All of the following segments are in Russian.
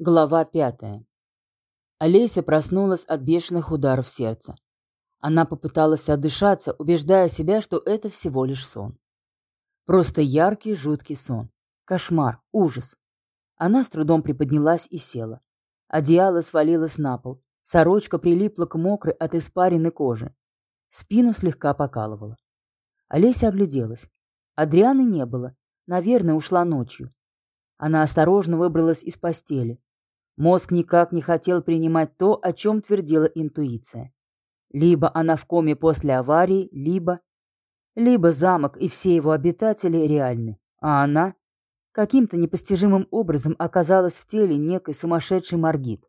Глава пятая. Олеся проснулась от бешеных ударов сердца. Она попыталась отдышаться, убеждая себя, что это всего лишь сон. Просто яркий, жуткий сон. Кошмар, ужас. Она с трудом приподнялась и села. Одеяло свалилось на пол. Сорочка прилипла к мокрой от испаренной кожи. Спину слегка покалывала. Олеся огляделась. Адрианы не было. Наверное, ушла ночью. Она осторожно выбралась из постели. Мозг никак не хотел принимать то, о чем твердила интуиция. Либо она в коме после аварии, либо... Либо замок и все его обитатели реальны, а она каким-то непостижимым образом оказалась в теле некой сумасшедшей Маргит.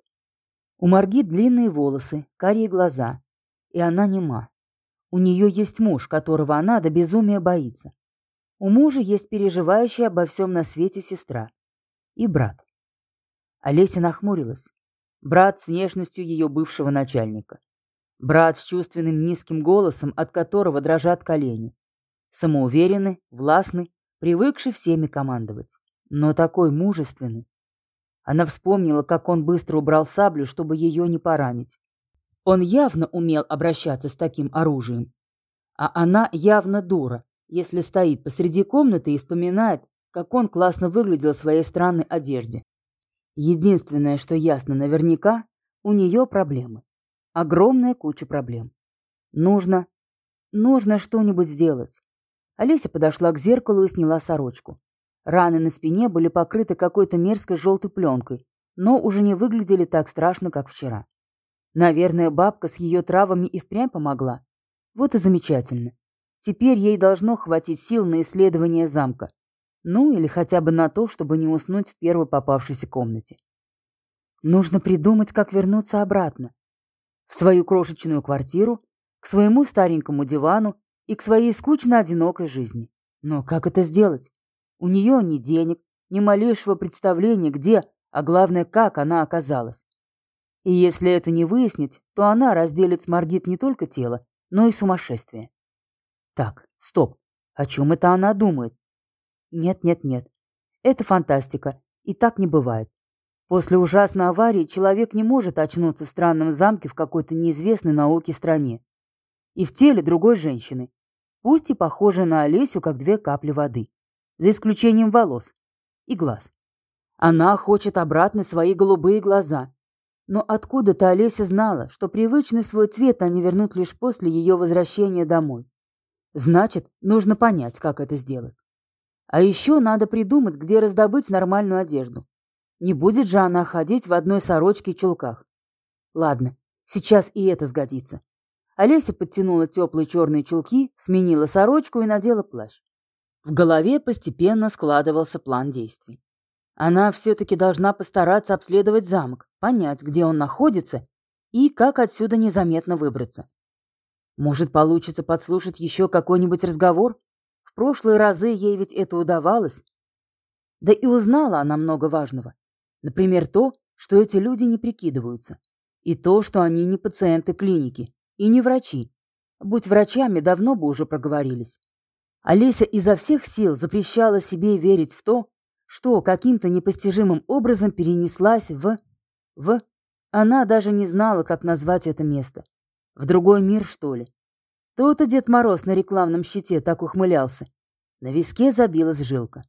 У Маргит длинные волосы, карие глаза, и она нема. У нее есть муж, которого она до безумия боится. У мужа есть переживающая обо всем на свете сестра. И брат. Олеся нахмурилась. Брат с внешностью ее бывшего начальника. Брат с чувственным низким голосом, от которого дрожат колени. Самоуверенный, властный, привыкший всеми командовать. Но такой мужественный. Она вспомнила, как он быстро убрал саблю, чтобы ее не поранить. Он явно умел обращаться с таким оружием. А она явно дура, если стоит посреди комнаты и вспоминает, как он классно выглядел в своей странной одежде. Единственное, что ясно наверняка, у нее проблемы. Огромная куча проблем. Нужно... Нужно что-нибудь сделать. Олеся подошла к зеркалу и сняла сорочку. Раны на спине были покрыты какой-то мерзкой желтой пленкой, но уже не выглядели так страшно, как вчера. Наверное, бабка с ее травами и впрямь помогла. Вот и замечательно. Теперь ей должно хватить сил на исследование замка. Ну, или хотя бы на то, чтобы не уснуть в первой попавшейся комнате. Нужно придумать, как вернуться обратно. В свою крошечную квартиру, к своему старенькому дивану и к своей скучно одинокой жизни. Но как это сделать? У нее ни денег, ни малейшего представления, где, а главное, как она оказалась. И если это не выяснить, то она разделит с Маргит не только тело, но и сумасшествие. Так, стоп. О чем это она думает? Нет, нет, нет. Это фантастика, и так не бывает. После ужасной аварии человек не может очнуться в странном замке в какой-то неизвестной науке стране. И в теле другой женщины, пусть и похожей на Олесю, как две капли воды. За исключением волос и глаз. Она хочет обратно свои голубые глаза. Но откуда-то Олеся знала, что привычный свой цвет они вернут лишь после ее возвращения домой. Значит, нужно понять, как это сделать. А еще надо придумать, где раздобыть нормальную одежду. Не будет же она ходить в одной сорочке и чулках. Ладно, сейчас и это сгодится. Олеся подтянула теплые черные чулки, сменила сорочку и надела плащ. В голове постепенно складывался план действий. Она все-таки должна постараться обследовать замок, понять, где он находится и как отсюда незаметно выбраться. Может, получится подслушать еще какой-нибудь разговор? Прошлые разы ей ведь это удавалось. Да и узнала она много важного. Например, то, что эти люди не прикидываются. И то, что они не пациенты клиники. И не врачи. Будь врачами, давно бы уже проговорились. Олеся изо всех сил запрещала себе верить в то, что каким-то непостижимым образом перенеслась в... в... Она даже не знала, как назвать это место. В другой мир, что ли? То-то Дед Мороз на рекламном щите так ухмылялся. На виске забилась жилка.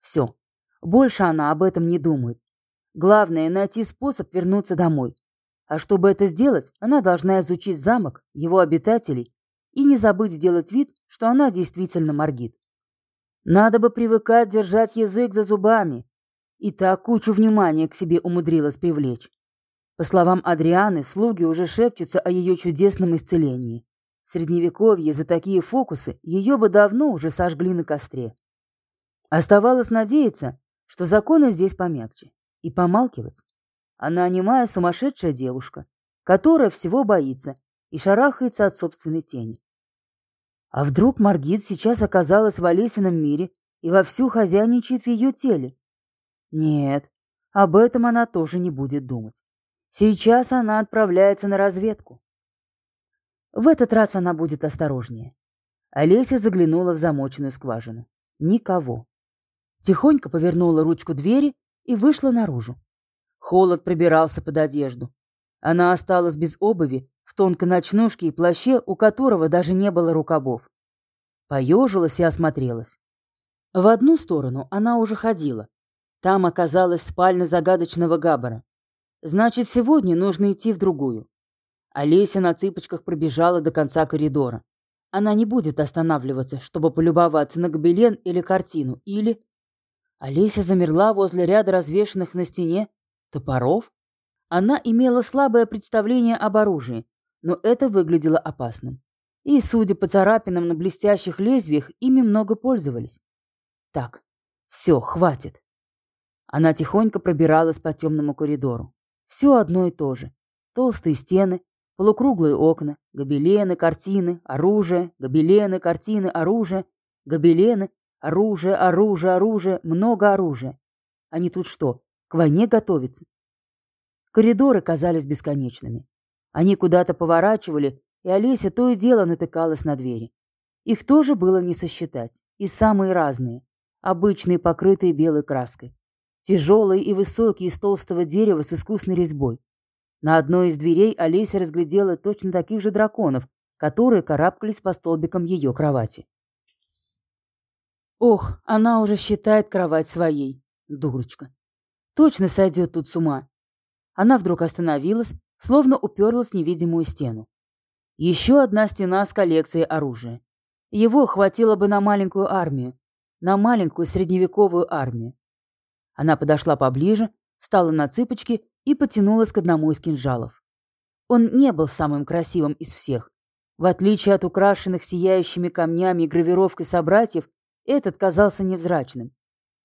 Все. Больше она об этом не думает. Главное — найти способ вернуться домой. А чтобы это сделать, она должна изучить замок, его обитателей и не забыть сделать вид, что она действительно моргит. Надо бы привыкать держать язык за зубами. И так кучу внимания к себе умудрилась привлечь. По словам Адрианы, слуги уже шепчутся о ее чудесном исцелении. В средневековье за такие фокусы ее бы давно уже сожгли на костре. Оставалось надеяться, что законы здесь помягче, и помалкивать. Она немая сумасшедшая девушка, которая всего боится и шарахается от собственной тени. А вдруг Маргит сейчас оказалась в Олесином мире и вовсю хозяйничает в ее теле? Нет, об этом она тоже не будет думать. Сейчас она отправляется на разведку. В этот раз она будет осторожнее. Олеся заглянула в замоченную скважину. Никого. Тихонько повернула ручку двери и вышла наружу. Холод пробирался под одежду. Она осталась без обуви, в тонкой ночнушке и плаще, у которого даже не было рукавов. Поежилась и осмотрелась. В одну сторону она уже ходила. Там оказалась спальня загадочного Габбара. Значит, сегодня нужно идти в другую. Олеся на цыпочках пробежала до конца коридора. Она не будет останавливаться, чтобы полюбоваться на гобелен или картину, или... Олеся замерла возле ряда развешанных на стене топоров. Она имела слабое представление об оружии, но это выглядело опасным. И, судя по царапинам на блестящих лезвиях, ими много пользовались. Так, все, хватит. Она тихонько пробиралась по темному коридору. Все одно и то же. Толстые стены, полукруглые окна, гобелены, картины, оружие, гобелены, картины, оружие, гобелены, оружие, оружие, оружие, много оружия. Они тут что, к войне готовятся? Коридоры казались бесконечными. Они куда-то поворачивали, и Олеся то и дело натыкалась на двери. Их тоже было не сосчитать, и самые разные, обычные, покрытые белой краской. Тяжелые и высокие из толстого дерева с искусной резьбой. На одной из дверей Олеся разглядела точно таких же драконов, которые карабкались по столбикам ее кровати. Ох, она уже считает кровать своей, дурочка. Точно сойдет тут с ума. Она вдруг остановилась, словно уперлась в невидимую стену. Еще одна стена с коллекцией оружия. Его хватило бы на маленькую армию, на маленькую средневековую армию. Она подошла поближе, встала на цыпочки и потянулась к одному из кинжалов. Он не был самым красивым из всех. В отличие от украшенных сияющими камнями и гравировкой собратьев, этот казался невзрачным.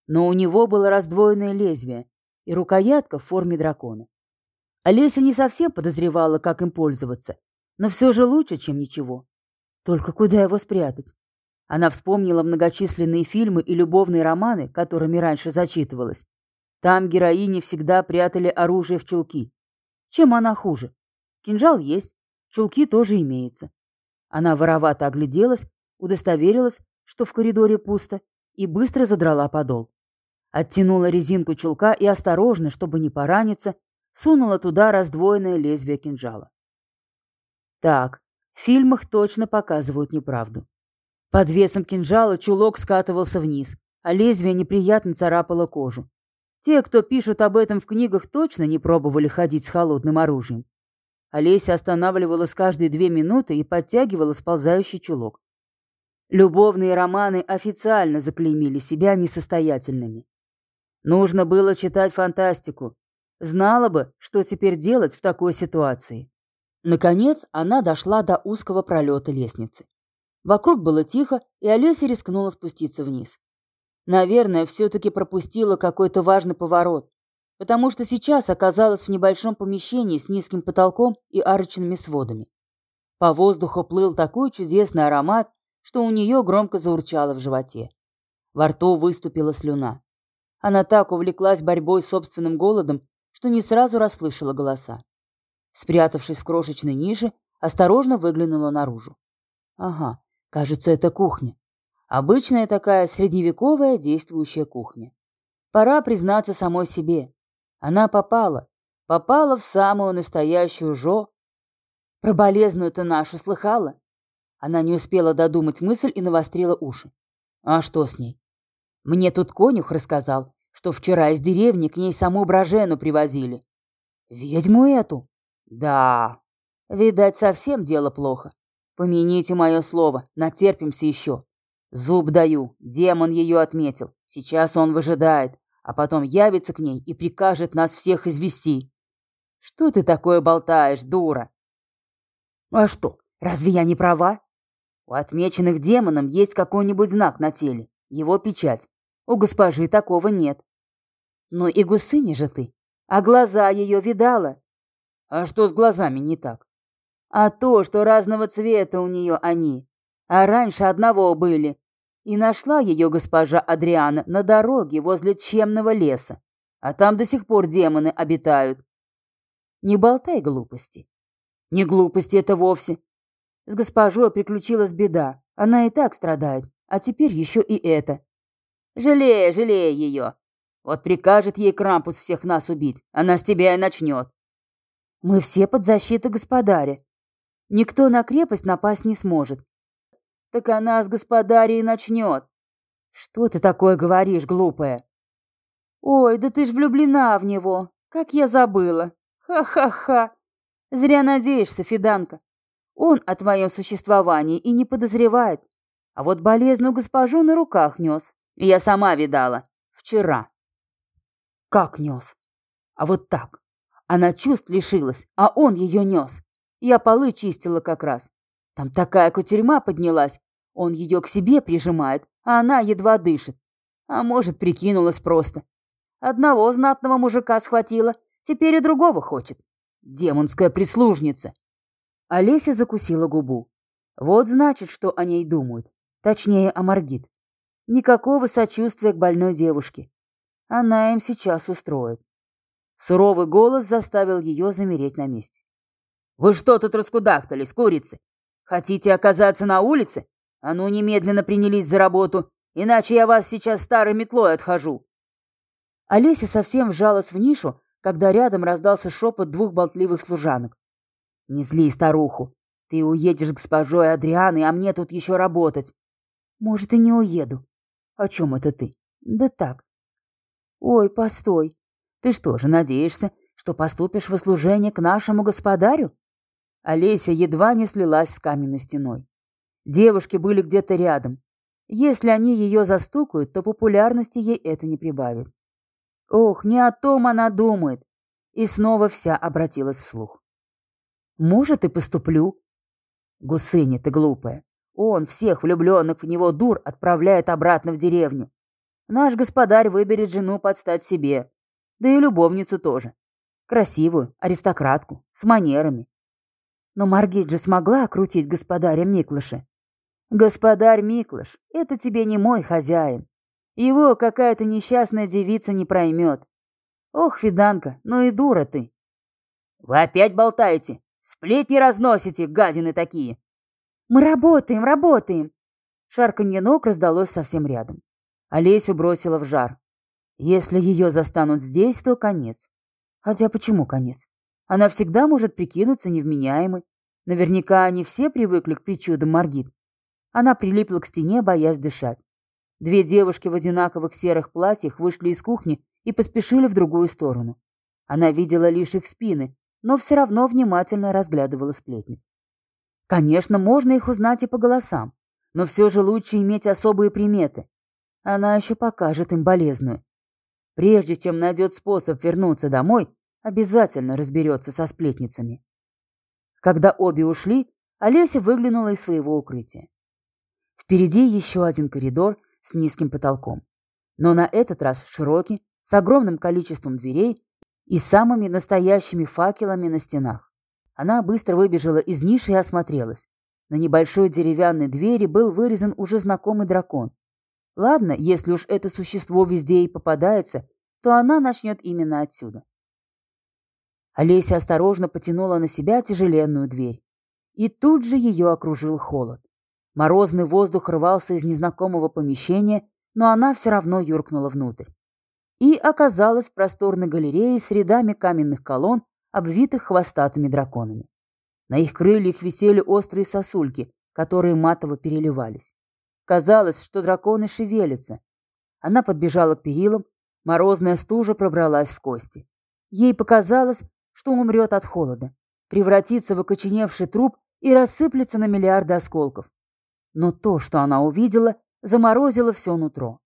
Но у него было раздвоенное лезвие и рукоятка в форме дракона. Олеся не совсем подозревала, как им пользоваться, но все же лучше, чем ничего. Только куда его спрятать? Она вспомнила многочисленные фильмы и любовные романы, которыми раньше зачитывалась, там героини всегда прятали оружие в чулки. Чем она хуже? Кинжал есть, чулки тоже имеются. Она воровато огляделась, удостоверилась, что в коридоре пусто, и быстро задрала подол. Оттянула резинку чулка и осторожно, чтобы не пораниться, сунула туда раздвоенное лезвие кинжала. Так, в фильмах точно показывают неправду. Под весом кинжала чулок скатывался вниз, а лезвие неприятно царапало кожу. Те, кто пишут об этом в книгах, точно не пробовали ходить с холодным оружием. Олеся останавливалась каждые две минуты и подтягивала сползающий чулок. Любовные романы официально заклеймили себя несостоятельными. Нужно было читать фантастику. Знала бы, что теперь делать в такой ситуации. Наконец, она дошла до узкого пролета лестницы. Вокруг было тихо, и Олеся рискнула спуститься вниз. Наверное, все-таки пропустила какой-то важный поворот, потому что сейчас оказалась в небольшом помещении с низким потолком и арочными сводами. По воздуху плыл такой чудесный аромат, что у нее громко заурчало в животе. Во рту выступила слюна. Она так увлеклась борьбой с собственным голодом, что не сразу расслышала голоса. Спрятавшись в крошечной нише, осторожно выглянула наружу. Ага, кажется, это кухня. Обычная такая средневековая действующая кухня. Пора признаться самой себе. Она попала. Попала в самую настоящую жо. Про болезную-то нашу слыхала? Она не успела додумать мысль и навострила уши. А что с ней? Мне тут конюх рассказал, что вчера из деревни к ней саму Брожену привозили. Ведьму эту? Да. Видать, совсем дело плохо. Помяните мое слово, натерпимся еще. Зуб даю, демон ее отметил. Сейчас он выжидает, а потом явится к ней и прикажет нас всех извести. Что ты такое болтаешь, дура? А что, разве я не права? У отмеченных демоном есть какой-нибудь знак на теле, его печать. У госпожи такого нет. Ну и гусыня же ты. А глаза ее видала? А что с глазами не так? А то, что разного цвета у нее они а раньше одного были. И нашла ее госпожа Адриана на дороге возле Чемного леса, а там до сих пор демоны обитают. Не болтай глупости. Не глупости это вовсе. С госпожой приключилась беда, она и так страдает, а теперь еще и это. Жалея, жалея ее. Вот прикажет ей Крампус всех нас убить, она с тебя и начнет. Мы все под защитой господаря. Никто на крепость напасть не сможет. Так она с господаря и начнет. Что ты такое говоришь, глупая? Ой, да ты ж влюблена в него. Как я забыла. Ха-ха-ха. Зря надеешься, Фиданка. Он о твоем существовании и не подозревает. А вот болезную госпожу на руках нес. Я сама видала. Вчера. Как нес? А вот так. Она чувств лишилась, а он ее нес. Я полы чистила как раз. Там такая кутерьма поднялась. Он ее к себе прижимает, а она едва дышит. А может, прикинулась просто. Одного знатного мужика схватила, теперь и другого хочет. Демонская прислужница. Олеся закусила губу. Вот значит, что о ней думают. Точнее, о Маргит. Никакого сочувствия к больной девушке. Она им сейчас устроит. Суровый голос заставил ее замереть на месте. «Вы что тут раскудахтались, курицы? Хотите оказаться на улице? А ну, немедленно принялись за работу, иначе я вас сейчас старой метлой отхожу». Олеся совсем вжалась в нишу, когда рядом раздался шепот двух болтливых служанок. «Не зли старуху. Ты уедешь к госпожой Адрианы, а мне тут еще работать». «Может, и не уеду». «О чем это ты?» «Да так». «Ой, постой. Ты что же, надеешься, что поступишь в служение к нашему господарю?» Олеся едва не слилась с каменной стеной. Девушки были где-то рядом. Если они ее застукают, то популярности ей это не прибавит. Ох, не о том она думает. И снова вся обратилась вслух. Может, и поступлю. Гусыня ты глупая. Он всех влюбленных в него дур отправляет обратно в деревню. Наш господарь выберет жену под стать себе. Да и любовницу тоже. Красивую, аристократку, с манерами. Но Маргит же смогла окрутить господаря Миклыша. Господарь Миклыш, это тебе не мой хозяин. Его какая-то несчастная девица не проймет. Ох, Фиданка, ну и дура ты. Вы опять болтаете? Сплетни разносите, гадины такие. Мы работаем, работаем. Шарканье ног раздалось совсем рядом. Олесю бросила в жар. Если ее застанут здесь, то конец. Хотя почему конец? Она всегда может прикинуться невменяемой. Наверняка они все привыкли к причудам Маргит. Она прилипла к стене, боясь дышать. Две девушки в одинаковых серых платьях вышли из кухни и поспешили в другую сторону. Она видела лишь их спины, но все равно внимательно разглядывала сплетниц. Конечно, можно их узнать и по голосам, но все же лучше иметь особые приметы. Она еще покажет им болезную. Прежде чем найдет способ вернуться домой, обязательно разберется со сплетницами. Когда обе ушли, Олеся выглянула из своего укрытия. Впереди еще один коридор с низким потолком. Но на этот раз широкий, с огромным количеством дверей и самыми настоящими факелами на стенах. Она быстро выбежала из ниши и осмотрелась. На небольшой деревянной двери был вырезан уже знакомый дракон. Ладно, если уж это существо везде и попадается, то она начнет именно отсюда. Олеся осторожно потянула на себя тяжеленную дверь. И тут же ее окружил холод. Морозный воздух рвался из незнакомого помещения, но она все равно юркнула внутрь. И оказалась в просторной галерее с рядами каменных колонн, обвитых хвостатыми драконами. На их крыльях висели острые сосульки, которые матово переливались. Казалось, что драконы шевелятся. Она подбежала к перилам, морозная стужа пробралась в кости. Ей показалось, что умрет от холода, превратится в окоченевший труп и рассыплется на миллиарды осколков. Но то, что она увидела, заморозило все нутро.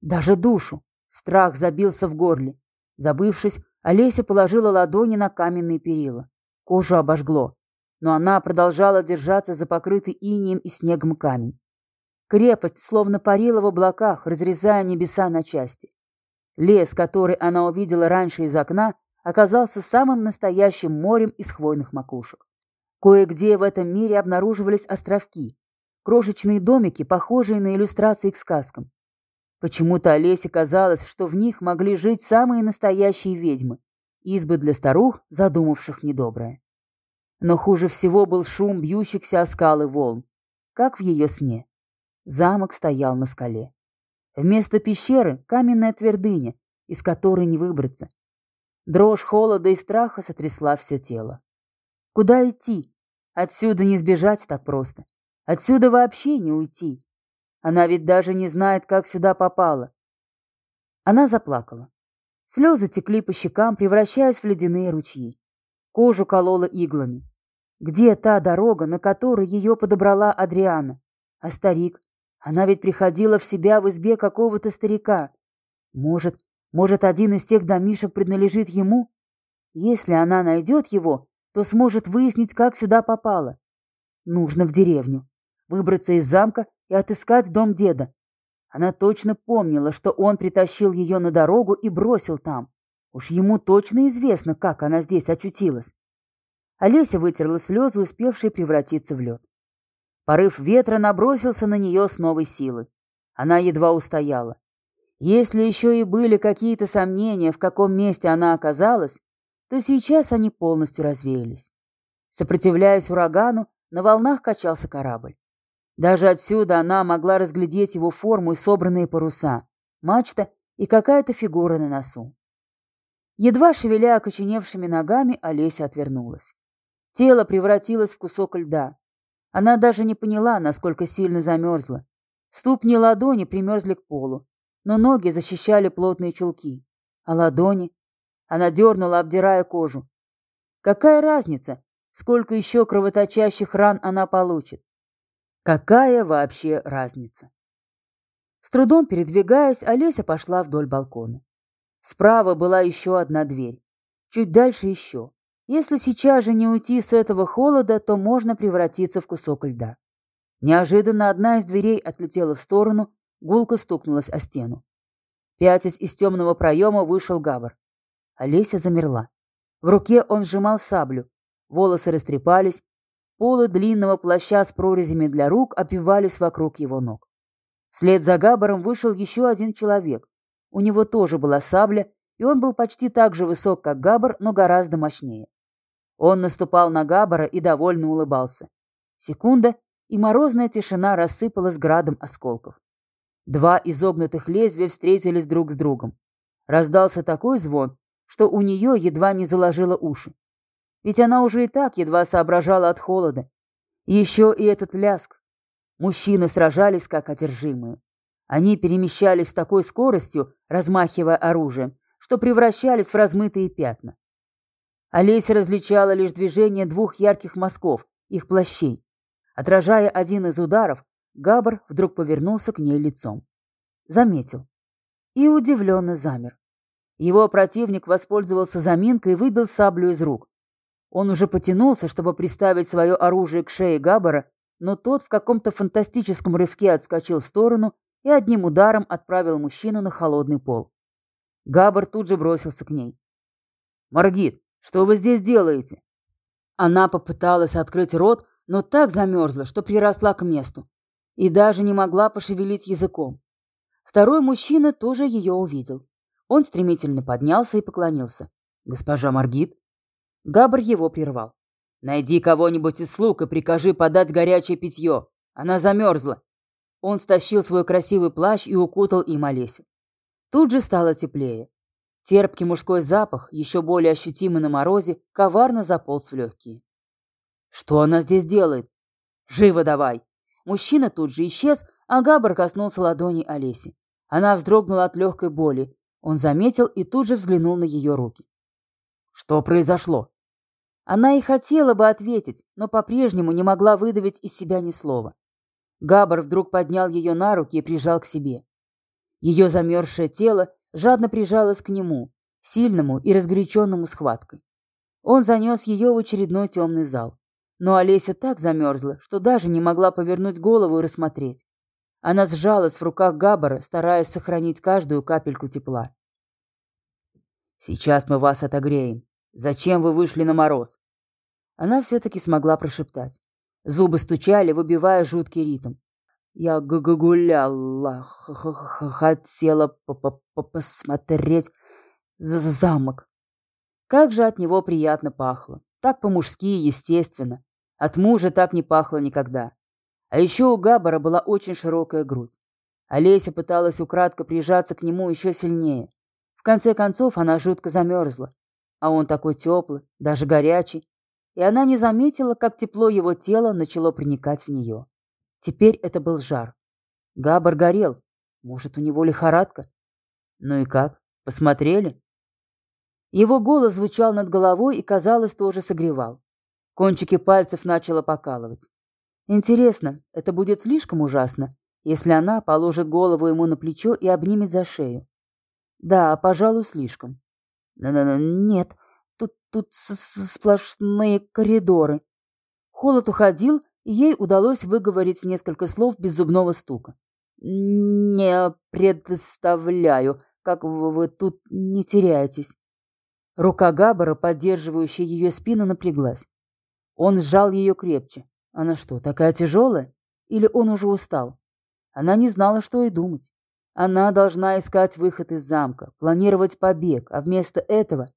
Даже душу. Страх забился в горле. Забывшись, Олеся положила ладони на каменные перила. Кожу обожгло, но она продолжала держаться за покрытый инием и снегом камень. Крепость словно парила в облаках, разрезая небеса на части. Лес, который она увидела раньше из окна, оказался самым настоящим морем из хвойных макушек. Кое-где в этом мире обнаруживались островки, Крошечные домики, похожие на иллюстрации к сказкам. Почему-то Олесе казалось, что в них могли жить самые настоящие ведьмы, избы для старух, задумавших недоброе. Но хуже всего был шум бьющихся о скалы волн, как в ее сне. Замок стоял на скале. Вместо пещеры каменная твердыня, из которой не выбраться. Дрожь холода и страха сотрясла все тело. Куда идти? Отсюда не сбежать так просто. Отсюда вообще не уйти. Она ведь даже не знает, как сюда попала. Она заплакала. Слезы текли по щекам, превращаясь в ледяные ручьи. Кожу колола иглами. Где та дорога, на которой ее подобрала Адриана? А старик? Она ведь приходила в себя в избе какого-то старика. Может, может, один из тех домишек принадлежит ему? Если она найдет его, то сможет выяснить, как сюда попала. Нужно в деревню, выбраться из замка и отыскать дом деда. Она точно помнила, что он притащил ее на дорогу и бросил там. Уж ему точно известно, как она здесь очутилась. Олеся вытерла слезы, успевшие превратиться в лед. Порыв ветра набросился на нее с новой силы. Она едва устояла. Если еще и были какие-то сомнения, в каком месте она оказалась, то сейчас они полностью развеялись. Сопротивляясь урагану, на волнах качался корабль. Даже отсюда она могла разглядеть его форму и собранные паруса, мачта и какая-то фигура на носу. Едва шевеля окоченевшими ногами, Олеся отвернулась. Тело превратилось в кусок льда. Она даже не поняла, насколько сильно замерзла. Ступни ладони примерзли к полу, но ноги защищали плотные чулки. А ладони? Она дернула, обдирая кожу. Какая разница, сколько еще кровоточащих ран она получит? Какая вообще разница? С трудом передвигаясь, Олеся пошла вдоль балкона. Справа была еще одна дверь. Чуть дальше еще. Если сейчас же не уйти с этого холода, то можно превратиться в кусок льда. Неожиданно одна из дверей отлетела в сторону, Гулко стукнулась о стену. Пятясь из темного проема вышел Габр. Олеся замерла. В руке он сжимал саблю. Волосы растрепались. Полы длинного плаща с прорезями для рук опивались вокруг его ног. Вслед за Габаром вышел еще один человек. У него тоже была сабля, и он был почти так же высок, как Габар, но гораздо мощнее. Он наступал на Габара и довольно улыбался. Секунда, и морозная тишина рассыпалась градом осколков. Два изогнутых лезвия встретились друг с другом. Раздался такой звон, что у нее едва не заложило уши. Ведь она уже и так едва соображала от холода. Еще и этот ляск. Мужчины сражались как одержимые. Они перемещались с такой скоростью, размахивая оружием, что превращались в размытые пятна. Олеся различала лишь движение двух ярких мазков, их плащей. Отражая один из ударов, Габр вдруг повернулся к ней лицом. Заметил. И удивленно замер. Его противник воспользовался заминкой и выбил саблю из рук. Он уже потянулся, чтобы приставить свое оружие к шее Габбара, но тот в каком-то фантастическом рывке отскочил в сторону и одним ударом отправил мужчину на холодный пол. Габбар тут же бросился к ней. «Маргит, что вы здесь делаете?» Она попыталась открыть рот, но так замерзла, что приросла к месту и даже не могла пошевелить языком. Второй мужчина тоже ее увидел. Он стремительно поднялся и поклонился. «Госпожа Маргит?» Габр его прервал. «Найди кого-нибудь из слуг и прикажи подать горячее питье. Она замерзла». Он стащил свой красивый плащ и укутал им Олесю. Тут же стало теплее. Терпкий мужской запах, еще более ощутимый на морозе, коварно заполз в легкие. «Что она здесь делает? Живо давай!» Мужчина тут же исчез, а Габр коснулся ладони Олеси. Она вздрогнула от легкой боли. Он заметил и тут же взглянул на ее руки. «Что произошло?» Она и хотела бы ответить, но по-прежнему не могла выдавить из себя ни слова. Габр вдруг поднял ее на руки и прижал к себе. Ее замерзшее тело жадно прижалось к нему, сильному и разгоряченному схваткой. Он занес ее в очередной темный зал. Но Олеся так замерзла, что даже не могла повернуть голову и рассмотреть. Она сжалась в руках Габбара, стараясь сохранить каждую капельку тепла. «Сейчас мы вас отогреем. Зачем вы вышли на мороз?» Она все-таки смогла прошептать. Зубы стучали, выбивая жуткий ритм. «Я г гуляла, хотела посмотреть за замок». Как же от него приятно пахло. Так по-мужски, естественно. От мужа так не пахло никогда. А еще у Габбара была очень широкая грудь. Олеся пыталась украдко прижаться к нему еще сильнее. В конце концов она жутко замерзла, а он такой теплый, даже горячий, и она не заметила, как тепло его тела начало проникать в нее. Теперь это был жар. Габар горел. Может, у него лихорадка? Ну и как? Посмотрели? Его голос звучал над головой и, казалось, тоже согревал. Кончики пальцев начало покалывать. Интересно, это будет слишком ужасно, если она положит голову ему на плечо и обнимет за шею? Да, пожалуй, слишком. Нет, тут, тут сплошные коридоры. Холод уходил, и ей удалось выговорить несколько слов без зубного стука. «Не представляю, как вы тут не теряетесь». Рука Габбара, поддерживающая ее спину, напряглась. Он сжал ее крепче. Она что, такая тяжелая? Или он уже устал? Она не знала, что и думать. Она должна искать выход из замка, планировать побег, а вместо этого...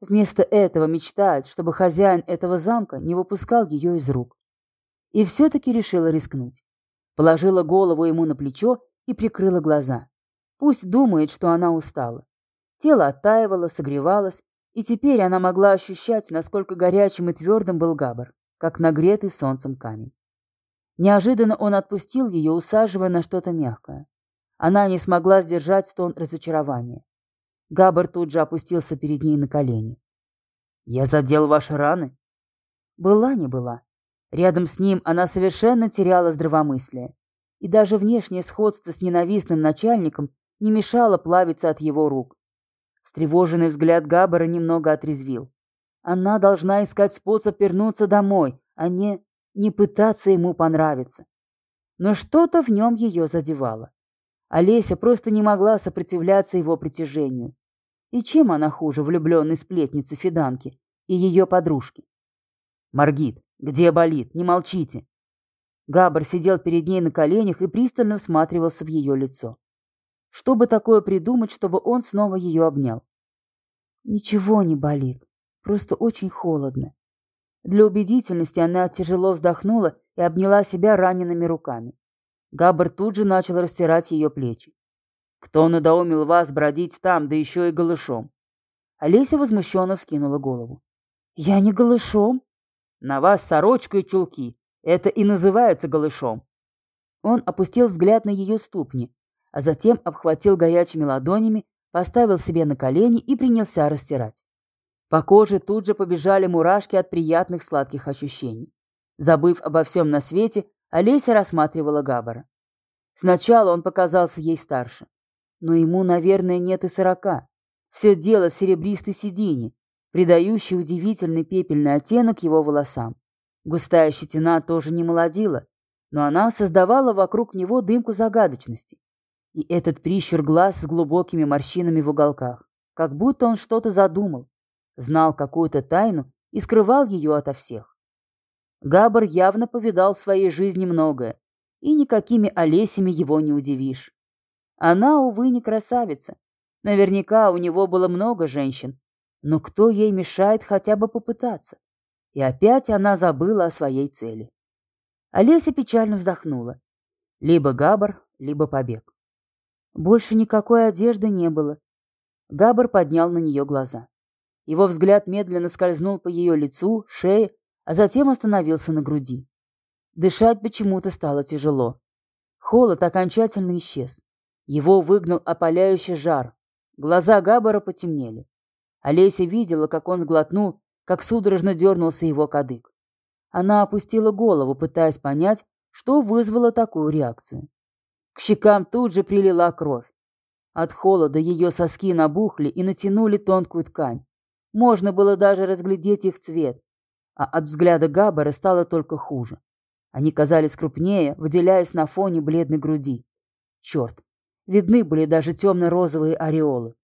Вместо этого мечтать, чтобы хозяин этого замка не выпускал ее из рук. И все-таки решила рискнуть. Положила голову ему на плечо и прикрыла глаза. Пусть думает, что она устала. Тело оттаивало, согревалось, и теперь она могла ощущать, насколько горячим и твердым был Габар, как нагретый солнцем камень. Неожиданно он отпустил ее, усаживая на что-то мягкое. Она не смогла сдержать стон разочарования. Габар тут же опустился перед ней на колени. «Я задел ваши раны?» Была не была. Рядом с ним она совершенно теряла здравомыслие. И даже внешнее сходство с ненавистным начальником не мешало плавиться от его рук. Встревоженный взгляд Габбара немного отрезвил. Она должна искать способ вернуться домой, а не, не пытаться ему понравиться. Но что-то в нем ее задевало. Олеся просто не могла сопротивляться его притяжению. И чем она хуже влюбленной сплетницы Фиданки и ее подружки? «Маргит, где болит? Не молчите!» Габр сидел перед ней на коленях и пристально всматривался в ее лицо. Что бы такое придумать, чтобы он снова ее обнял? Ничего не болит, просто очень холодно. Для убедительности она тяжело вздохнула и обняла себя ранеными руками. Габр тут же начал растирать ее плечи. «Кто надоумил вас бродить там, да еще и голышом?» Олеся возмущенно вскинула голову. «Я не голышом». «На вас сорочка и чулки. Это и называется голышом». Он опустил взгляд на ее ступни, а затем обхватил горячими ладонями, поставил себе на колени и принялся растирать. По коже тут же побежали мурашки от приятных сладких ощущений. Забыв обо всем на свете, Олеся рассматривала Габбара. Сначала он показался ей старше. Но ему, наверное, нет и сорока. Все дело в серебристой седине, придающей удивительный пепельный оттенок его волосам. Густая щетина тоже не молодила, но она создавала вокруг него дымку загадочности. И этот прищур глаз с глубокими морщинами в уголках, как будто он что-то задумал, знал какую-то тайну и скрывал ее ото всех. Габр явно повидал в своей жизни многое, и никакими Олесями его не удивишь. Она, увы, не красавица. Наверняка у него было много женщин, но кто ей мешает хотя бы попытаться? И опять она забыла о своей цели. Олеся печально вздохнула. Либо Габр, либо побег. Больше никакой одежды не было. Габр поднял на нее глаза. Его взгляд медленно скользнул по ее лицу, шее, а затем остановился на груди. Дышать почему-то стало тяжело. Холод окончательно исчез. Его выгнал опаляющий жар. Глаза Габбара потемнели. Олеся видела, как он сглотнул, как судорожно дернулся его кадык. Она опустила голову, пытаясь понять, что вызвало такую реакцию. К щекам тут же прилила кровь. От холода ее соски набухли и натянули тонкую ткань. Можно было даже разглядеть их цвет, а от взгляда Габбара стало только хуже. Они казались крупнее, выделяясь на фоне бледной груди. Черт, видны были даже темно-розовые ореолы.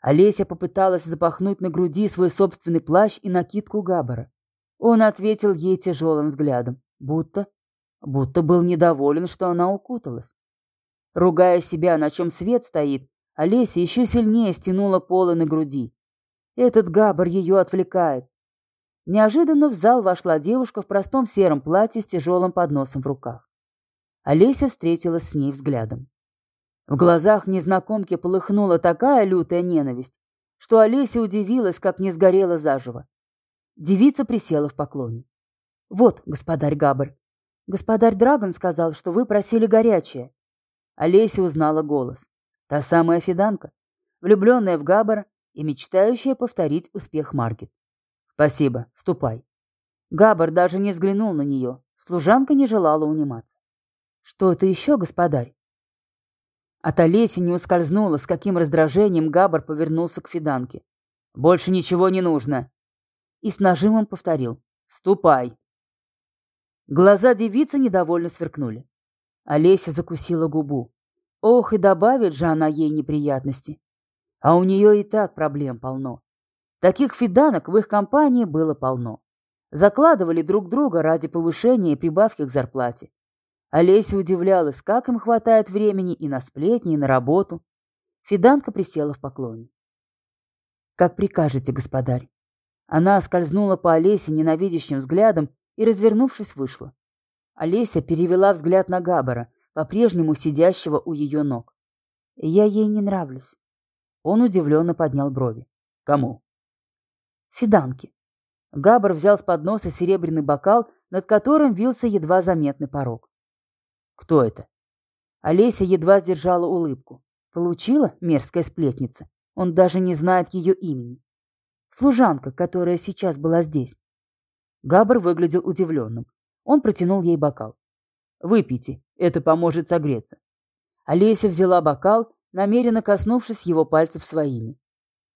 Олеся попыталась запахнуть на груди свой собственный плащ и накидку Габбара. Он ответил ей тяжелым взглядом, будто, будто был недоволен, что она укуталась. Ругая себя, на чем свет стоит, Олеся еще сильнее стянула полы на груди. Этот Габбар ее отвлекает, Неожиданно в зал вошла девушка в простом сером платье с тяжелым подносом в руках. Олеся встретилась с ней взглядом. В глазах незнакомки полыхнула такая лютая ненависть, что Олеся удивилась, как не сгорела заживо. Девица присела в поклоне. «Вот, господарь Габр, господарь Драгон сказал, что вы просили горячее». Олеся узнала голос. Та самая Фиданка, влюбленная в Габбара и мечтающая повторить успех Маргет. «Спасибо, ступай». Габар даже не взглянул на нее. Служанка не желала униматься. «Что это еще, господарь?» От Олеси не ускользнуло, с каким раздражением Габар повернулся к Фиданке. «Больше ничего не нужно!» И с нажимом повторил. «Ступай!» Глаза девицы недовольно сверкнули. Олеся закусила губу. Ох, и добавит же она ей неприятности. А у нее и так проблем полно. Таких фиданок в их компании было полно. Закладывали друг друга ради повышения и прибавки к зарплате. Олеся удивлялась, как им хватает времени и на сплетни, и на работу. Фиданка присела в поклоне. «Как прикажете, господарь». Она скользнула по Олесе ненавидящим взглядом и, развернувшись, вышла. Олеся перевела взгляд на Габара, по-прежнему сидящего у ее ног. «Я ей не нравлюсь». Он удивленно поднял брови. «Кому?» «Фиданке». Габар взял с подноса серебряный бокал, над которым вился едва заметный порог. Кто это? Олеся едва сдержала улыбку. Получила мерзкая сплетница. Он даже не знает ее имени. Служанка, которая сейчас была здесь. Габр выглядел удивленным. Он протянул ей бокал. «Выпейте, это поможет согреться». Олеся взяла бокал, намеренно коснувшись его пальцев своими.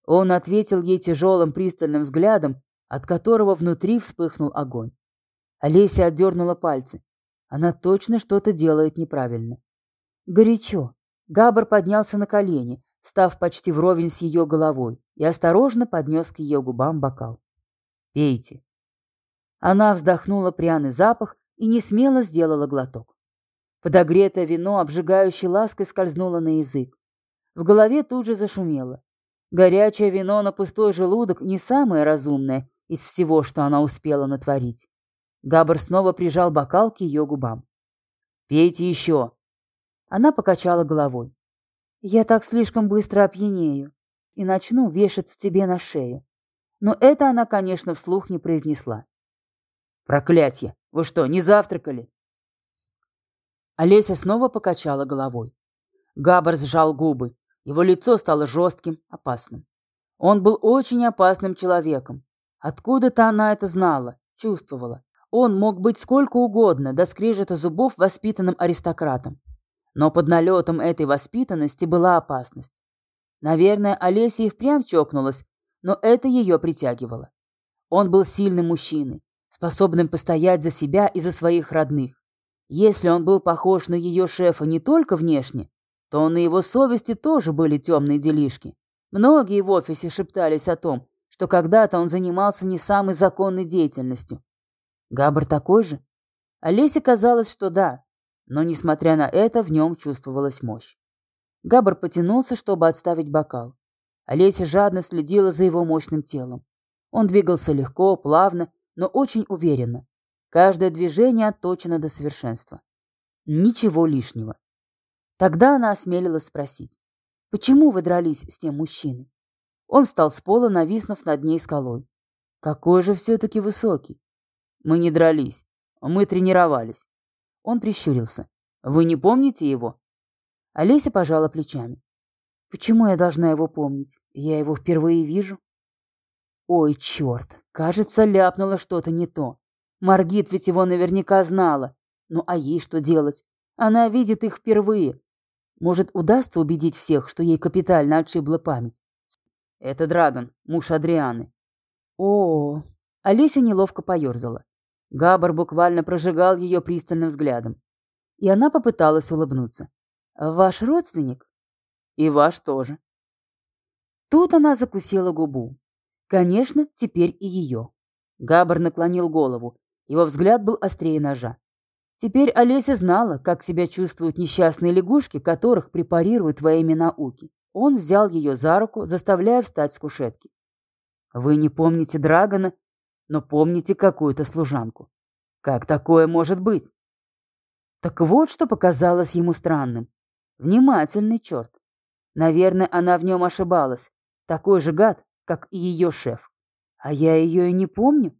Он ответил ей тяжелым пристальным взглядом, от которого внутри вспыхнул огонь. Олеся отдернула пальцы. Она точно что-то делает неправильно. Горячо. Габр поднялся на колени, став почти вровень с ее головой, и осторожно поднес к ее губам бокал. «Пейте». Она вздохнула пряный запах и не смело сделала глоток. Подогретое вино, обжигающей лаской, скользнуло на язык. В голове тут же зашумело. Горячее вино на пустой желудок не самое разумное из всего, что она успела натворить. Габр снова прижал бокал к ее губам. «Пейте еще!» Она покачала головой. «Я так слишком быстро опьянею и начну вешаться тебе на шею». Но это она, конечно, вслух не произнесла. «Проклятье! Вы что, не завтракали?» Олеся снова покачала головой. Габр сжал губы. Его лицо стало жестким, опасным. Он был очень опасным человеком. Откуда-то она это знала, чувствовала. Он мог быть сколько угодно, до скрежета зубов воспитанным аристократом. Но под налетом этой воспитанности была опасность. Наверное, Олеся и впрямь чокнулась, но это ее притягивало. Он был сильным мужчиной, способным постоять за себя и за своих родных. Если он был похож на ее шефа не только внешне, то на его совести тоже были темные делишки. Многие в офисе шептались о том, что когда-то он занимался не самой законной деятельностью, Габр такой же? Олесе казалось, что да, но, несмотря на это, в нем чувствовалась мощь. Габр потянулся, чтобы отставить бокал. Олеся жадно следила за его мощным телом. Он двигался легко, плавно, но очень уверенно. Каждое движение отточено до совершенства. Ничего лишнего. Тогда она осмелилась спросить, «Почему вы дрались с тем мужчиной?» Он встал с пола, нависнув над ней скалой. «Какой же все-таки высокий!» Мы не дрались. Мы тренировались. Он прищурился. Вы не помните его? Олеся пожала плечами. Почему я должна его помнить? Я его впервые вижу. Ой, черт, кажется, ляпнула что-то не то. Маргит ведь его наверняка знала. Ну а ей что делать? Она видит их впервые. Может, удастся убедить всех, что ей капитально отшибла память? Это Драгон, муж Адрианы. О, Олеся неловко поерзала. Габар буквально прожигал ее пристальным взглядом. И она попыталась улыбнуться. «Ваш родственник?» «И ваш тоже». Тут она закусила губу. Конечно, теперь и ее. Габар наклонил голову. Его взгляд был острее ножа. Теперь Олеся знала, как себя чувствуют несчастные лягушки, которых препарируют во имя науки. Он взял ее за руку, заставляя встать с кушетки. «Вы не помните Драгона но помните какую-то служанку. Как такое может быть? Так вот, что показалось ему странным. Внимательный черт. Наверное, она в нем ошибалась. Такой же гад, как и ее шеф. А я ее и не помню.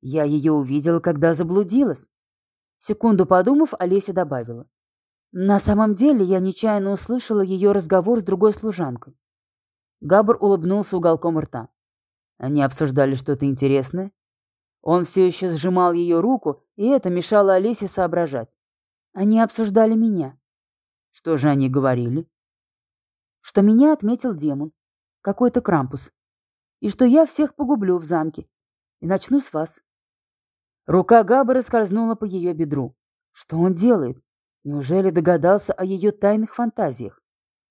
Я ее увидела, когда заблудилась. Секунду подумав, Олеся добавила. На самом деле я нечаянно услышала ее разговор с другой служанкой. Габр улыбнулся уголком рта. Они обсуждали что-то интересное. Он все еще сжимал ее руку, и это мешало Олесе соображать. Они обсуждали меня. Что же они говорили? Что меня отметил демон, какой-то Крампус, и что я всех погублю в замке, и начну с вас. Рука Габбара скользнула по ее бедру. Что он делает? Неужели догадался о ее тайных фантазиях?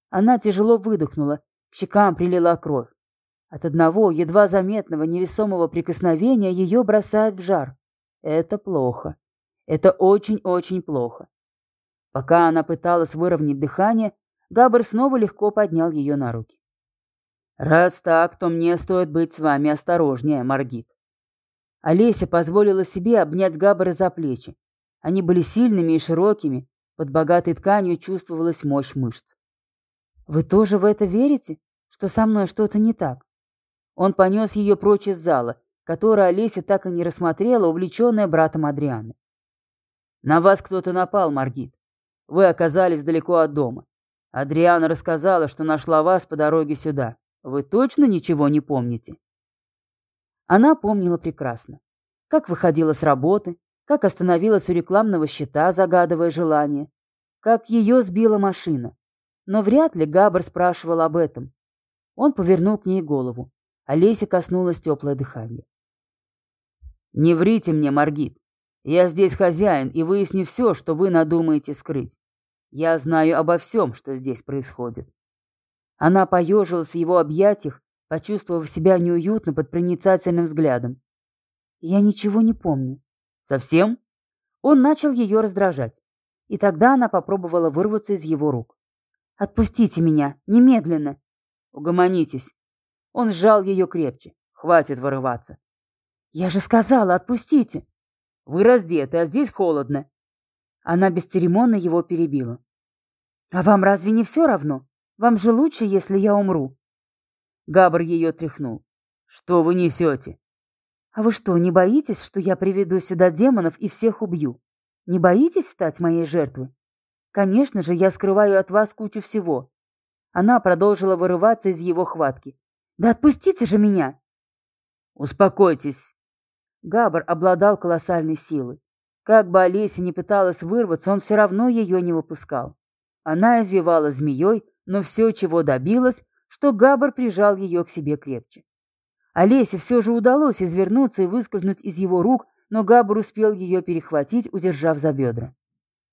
Она тяжело выдохнула, к щекам прилила кровь. От одного едва заметного невесомого прикосновения ее бросает в жар. Это плохо. Это очень-очень плохо. Пока она пыталась выровнять дыхание, Габр снова легко поднял ее на руки. «Раз так, то мне стоит быть с вами осторожнее, Маргит». Олеся позволила себе обнять Габбара за плечи. Они были сильными и широкими, под богатой тканью чувствовалась мощь мышц. «Вы тоже в это верите, что со мной что-то не так?» Он понес ее прочь из зала, который Олеся так и не рассмотрела, увлеченная братом Адрианы. «На вас кто-то напал, Маргит. Вы оказались далеко от дома. Адриана рассказала, что нашла вас по дороге сюда. Вы точно ничего не помните?» Она помнила прекрасно. Как выходила с работы, как остановилась у рекламного щита, загадывая желание, как ее сбила машина. Но вряд ли Габр спрашивал об этом. Он повернул к ней голову. Олеся коснулась теплое дыхание. «Не врите мне, Маргит. Я здесь хозяин и выясню все, что вы надумаете скрыть. Я знаю обо всем, что здесь происходит». Она поежилась в его объятиях, почувствовав себя неуютно под проницательным взглядом. «Я ничего не помню». «Совсем?» Он начал ее раздражать. И тогда она попробовала вырваться из его рук. «Отпустите меня! Немедленно!» «Угомонитесь!» Он сжал ее крепче. «Хватит вырываться!» «Я же сказала, отпустите!» «Вы раздеты, а здесь холодно!» Она бесцеремонно его перебила. «А вам разве не все равно? Вам же лучше, если я умру!» Габр ее тряхнул. «Что вы несете?» «А вы что, не боитесь, что я приведу сюда демонов и всех убью? Не боитесь стать моей жертвой? Конечно же, я скрываю от вас кучу всего». Она продолжила вырываться из его хватки. «Да отпустите же меня!» «Успокойтесь!» Габр обладал колоссальной силой. Как бы Олеся не пыталась вырваться, он все равно ее не выпускал. Она извивала змеей, но все, чего добилась, что Габр прижал ее к себе крепче. Олесе все же удалось извернуться и выскользнуть из его рук, но Габр успел ее перехватить, удержав за бедра.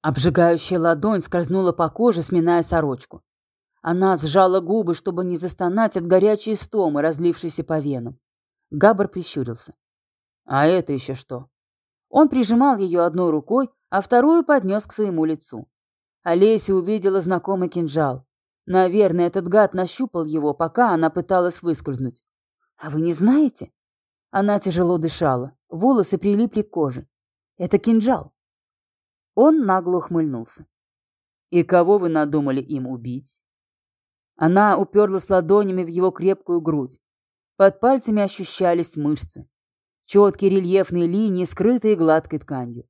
Обжигающая ладонь скользнула по коже, сминая сорочку. Она сжала губы, чтобы не застонать от горячей стомы, разлившейся по венам. Габр прищурился. «А это еще что?» Он прижимал ее одной рукой, а вторую поднес к своему лицу. Олеся увидела знакомый кинжал. Наверное, этот гад нащупал его, пока она пыталась выскользнуть. «А вы не знаете?» Она тяжело дышала, волосы прилипли к коже. «Это кинжал». Он нагло ухмыльнулся. «И кого вы надумали им убить?» Она уперлась ладонями в его крепкую грудь. Под пальцами ощущались мышцы. Четкие рельефные линии, скрытые гладкой тканью.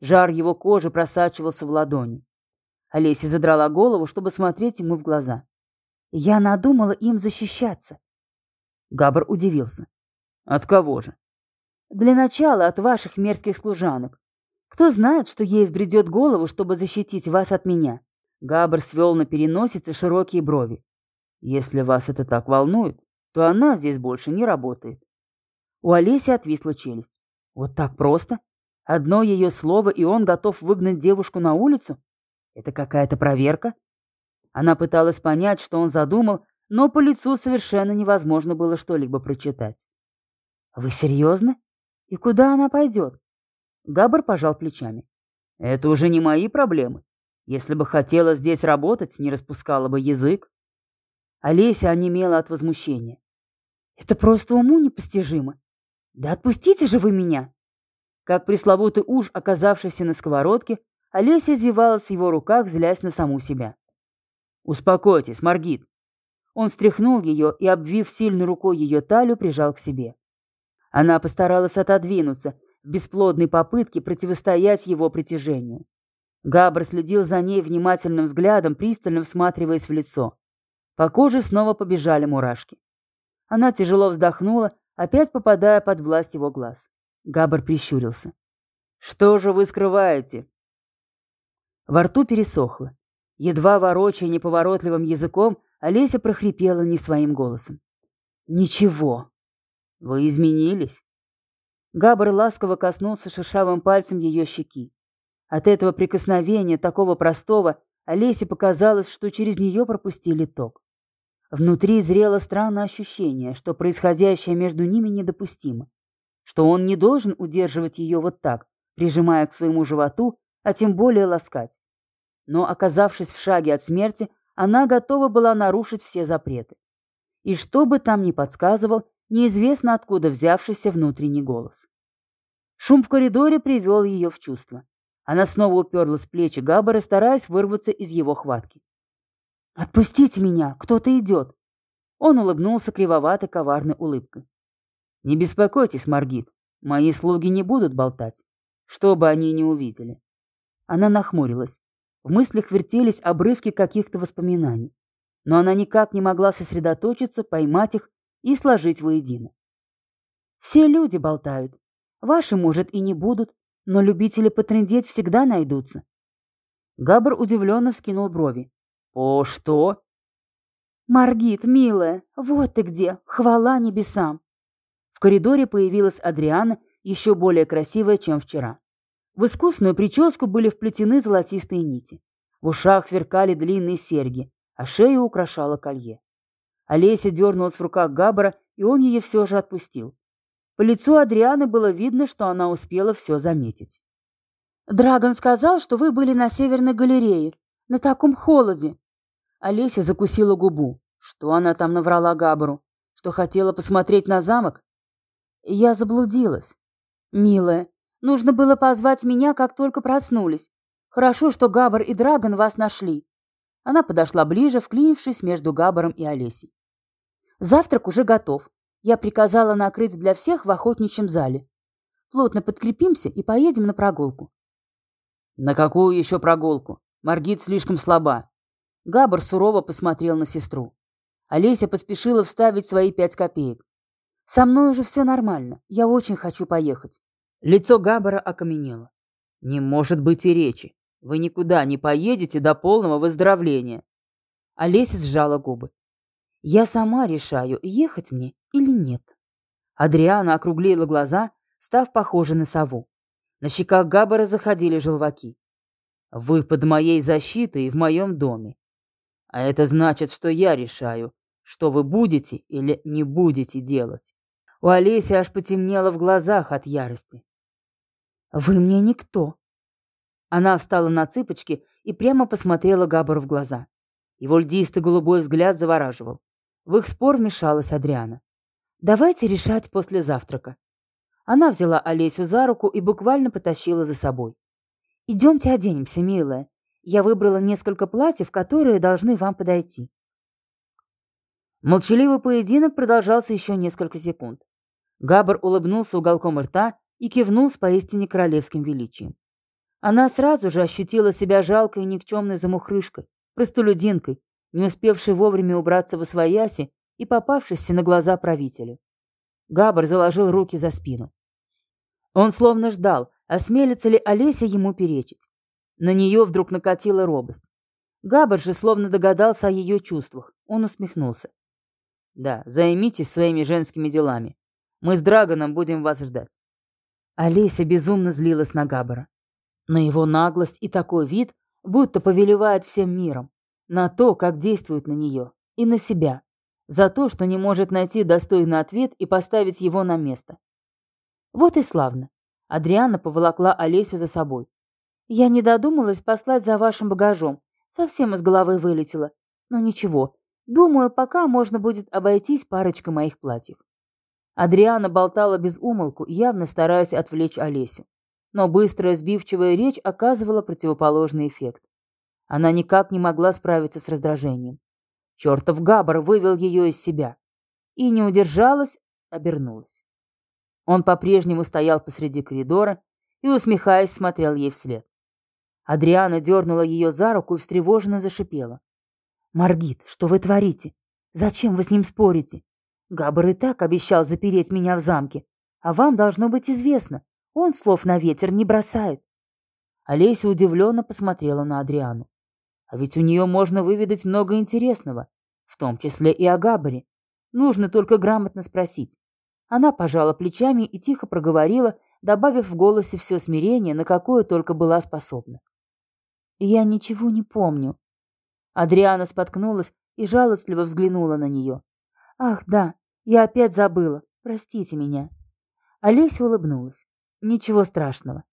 Жар его кожи просачивался в ладони. Олеся задрала голову, чтобы смотреть ему в глаза. «Я надумала им защищаться. Габр удивился. От кого же? Для начала от ваших мерзких служанок. Кто знает, что ей взбредет голову, чтобы защитить вас от меня? Габр свел на переносице широкие брови. Если вас это так волнует, то она здесь больше не работает. У Олеси отвисла челюсть. Вот так просто? Одно ее слово, и он готов выгнать девушку на улицу? Это какая-то проверка? Она пыталась понять, что он задумал, но по лицу совершенно невозможно было что-либо прочитать. «Вы серьезно? И куда она пойдет?» Габр пожал плечами. «Это уже не мои проблемы. Если бы хотела здесь работать, не распускала бы язык». Олеся онемела от возмущения. «Это просто уму непостижимо. Да отпустите же вы меня!» Как пресловутый уж, оказавшийся на сковородке, Олеся извивалась в его руках, злясь на саму себя. «Успокойтесь, Маргит!» Он стряхнул ее и, обвив сильной рукой ее талию, прижал к себе. Она постаралась отодвинуться, в бесплодной попытке противостоять его притяжению. Габр следил за ней внимательным взглядом, пристально всматриваясь в лицо. По коже снова побежали мурашки. Она тяжело вздохнула, опять попадая под власть его глаз. Габр прищурился. «Что же вы скрываете?» Во рту пересохло. Едва ворочая неповоротливым языком, Олеся прохрипела не своим голосом. «Ничего. Вы изменились?» Габр ласково коснулся шершавым пальцем ее щеки. От этого прикосновения, такого простого, Олесе показалось, что через нее пропустили ток. Внутри зрело странное ощущение, что происходящее между ними недопустимо, что он не должен удерживать ее вот так, прижимая к своему животу, а тем более ласкать. Но, оказавшись в шаге от смерти, она готова была нарушить все запреты. И что бы там ни подсказывал, неизвестно откуда взявшийся внутренний голос. Шум в коридоре привел ее в чувство. Она снова уперлась в плечи Габбара, стараясь вырваться из его хватки. «Отпустите меня! Кто-то идет!» Он улыбнулся кривоватой коварной улыбкой. «Не беспокойтесь, Маргит. Мои слуги не будут болтать, что бы они ни увидели». Она нахмурилась. В мыслях вертелись обрывки каких-то воспоминаний. Но она никак не могла сосредоточиться, поймать их и сложить воедино. «Все люди болтают. Ваши, может, и не будут, но любители потрындеть всегда найдутся». Габр удивленно вскинул брови. «О, что?» «Маргит, милая, вот ты где! Хвала небесам!» В коридоре появилась Адриана, еще более красивая, чем вчера. В искусную прическу были вплетены золотистые нити. В ушах сверкали длинные серьги, а шею украшало колье. Олеся дернулась в руках Габбара, и он ее все же отпустил. По лицу Адрианы было видно, что она успела все заметить. «Драгон сказал, что вы были на Северной галерее, на таком холоде». Олеся закусила губу. Что она там наврала Габару? Что хотела посмотреть на замок? Я заблудилась. «Милая, нужно было позвать меня, как только проснулись. Хорошо, что Габар и Драгон вас нашли». Она подошла ближе, вклинившись между Габаром и Олесей. «Завтрак уже готов. Я приказала накрыть для всех в охотничьем зале. Плотно подкрепимся и поедем на прогулку». «На какую еще прогулку? Маргит слишком слаба». Габар сурово посмотрел на сестру. Олеся поспешила вставить свои пять копеек. «Со мной уже все нормально. Я очень хочу поехать». Лицо Габбара окаменело. «Не может быть и речи. Вы никуда не поедете до полного выздоровления». Олеся сжала губы. «Я сама решаю, ехать мне или нет». Адриана округлила глаза, став похожей на сову. На щеках Габбара заходили желваки. «Вы под моей защитой и в моем доме. А это значит, что я решаю, что вы будете или не будете делать». У Олеси аж потемнело в глазах от ярости. «Вы мне никто». Она встала на цыпочки и прямо посмотрела Габару в глаза. Его льдистый голубой взгляд завораживал. В их спор вмешалась Адриана. «Давайте решать после завтрака». Она взяла Олесю за руку и буквально потащила за собой. «Идемте оденемся, милая. Я выбрала несколько платьев, которые должны вам подойти». Молчаливый поединок продолжался еще несколько секунд. Габр улыбнулся уголком рта и кивнул с поистине королевским величием. Она сразу же ощутила себя жалкой и никчемной замухрышкой, простолюдинкой, не успевшей вовремя убраться во свояси и попавшейся на глаза правителю. Габр заложил руки за спину. Он словно ждал, осмелится ли Олеся ему перечить. На нее вдруг накатила робость. Габр же словно догадался о ее чувствах. Он усмехнулся. «Да, займитесь своими женскими делами. Мы с Драгоном будем вас ждать. Олеся безумно злилась на Габбара. На его наглость и такой вид, будто повелевает всем миром. На то, как действует на нее. И на себя. За то, что не может найти достойный ответ и поставить его на место. Вот и славно. Адриана поволокла Олесю за собой. Я не додумалась послать за вашим багажом. Совсем из головы вылетело. Но ничего. Думаю, пока можно будет обойтись парочкой моих платьев. Адриана болтала без умолку, явно стараясь отвлечь Олесю. Но быстрая сбивчивая речь оказывала противоположный эффект. Она никак не могла справиться с раздражением. Чертов Габар вывел ее из себя. И не удержалась, обернулась. Он по-прежнему стоял посреди коридора и, усмехаясь, смотрел ей вслед. Адриана дернула ее за руку и встревоженно зашипела. «Маргит, что вы творите? Зачем вы с ним спорите? Габар и так обещал запереть меня в замке, а вам должно быть известно, он слов на ветер не бросает». Олеся удивленно посмотрела на Адриану. А ведь у нее можно выведать много интересного, в том числе и о Габаре. Нужно только грамотно спросить. Она пожала плечами и тихо проговорила, добавив в голосе все смирение, на какое только была способна. «Я ничего не помню». Адриана споткнулась и жалостливо взглянула на нее. «Ах, да, я опять забыла. Простите меня». Олеся улыбнулась. «Ничего страшного».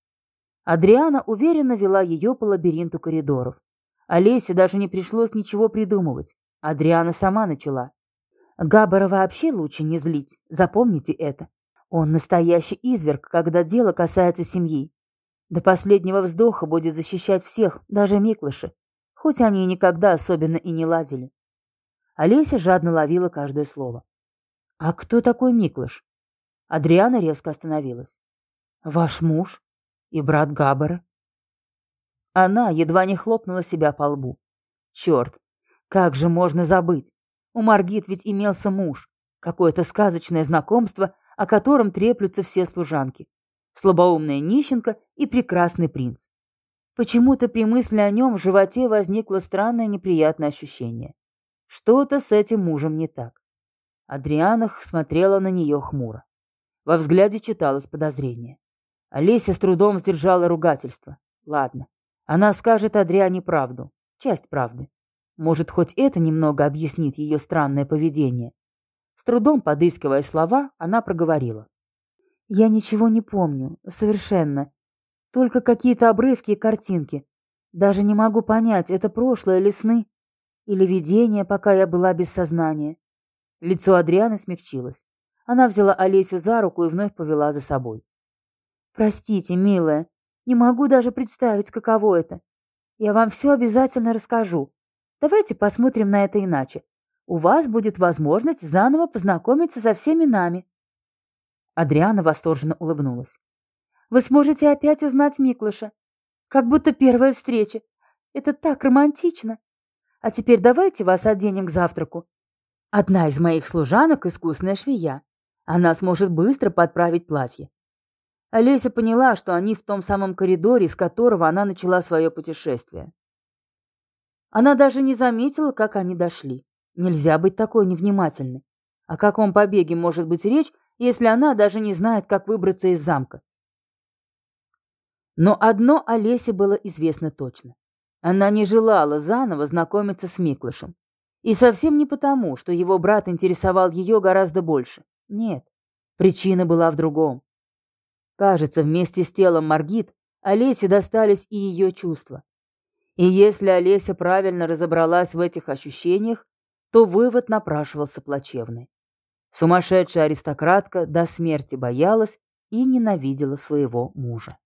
Адриана уверенно вела ее по лабиринту коридоров. Олесе даже не пришлось ничего придумывать. Адриана сама начала. Габбара вообще лучше не злить, запомните это. Он настоящий изверг, когда дело касается семьи. До последнего вздоха будет защищать всех, даже Миклыши, хоть они и никогда особенно и не ладили. Олеся жадно ловила каждое слово. «А кто такой Миклыш?» Адриана резко остановилась. «Ваш муж и брат Габбара». Она едва не хлопнула себя по лбу. «Черт, как же можно забыть? У Маргит ведь имелся муж, какое-то сказочное знакомство, о котором треплются все служанки. Слабоумная нищенка и прекрасный принц. Почему-то при мысли о нем в животе возникло странное неприятное ощущение. Что-то с этим мужем не так. Адриана смотрела на нее хмуро. Во взгляде читалось подозрение. Олеся с трудом сдержала ругательство. Ладно, она скажет Адриане правду, часть правды. Может, хоть это немного объяснит ее странное поведение. С трудом подыскивая слова, она проговорила. «Я ничего не помню, совершенно. Только какие-то обрывки и картинки. Даже не могу понять, это прошлое или сны, или видение, пока я была без сознания». Лицо Адрианы смягчилось. Она взяла Олесю за руку и вновь повела за собой. «Простите, милая, не могу даже представить, каково это. Я вам все обязательно расскажу, Давайте посмотрим на это иначе. У вас будет возможность заново познакомиться со всеми нами. Адриана восторженно улыбнулась. Вы сможете опять узнать Миклыша. Как будто первая встреча. Это так романтично. А теперь давайте вас оденем к завтраку. Одна из моих служанок — искусная швея. Она сможет быстро подправить платье. Олеся поняла, что они в том самом коридоре, из которого она начала свое путешествие. Она даже не заметила, как они дошли. Нельзя быть такой невнимательной. О каком побеге может быть речь, если она даже не знает, как выбраться из замка? Но одно Олесе было известно точно. Она не желала заново знакомиться с Миклышем. И совсем не потому, что его брат интересовал ее гораздо больше. Нет, причина была в другом. Кажется, вместе с телом Маргит Олесе достались и ее чувства. И если Олеся правильно разобралась в этих ощущениях, то вывод напрашивался плачевный. Сумасшедшая аристократка до смерти боялась и ненавидела своего мужа.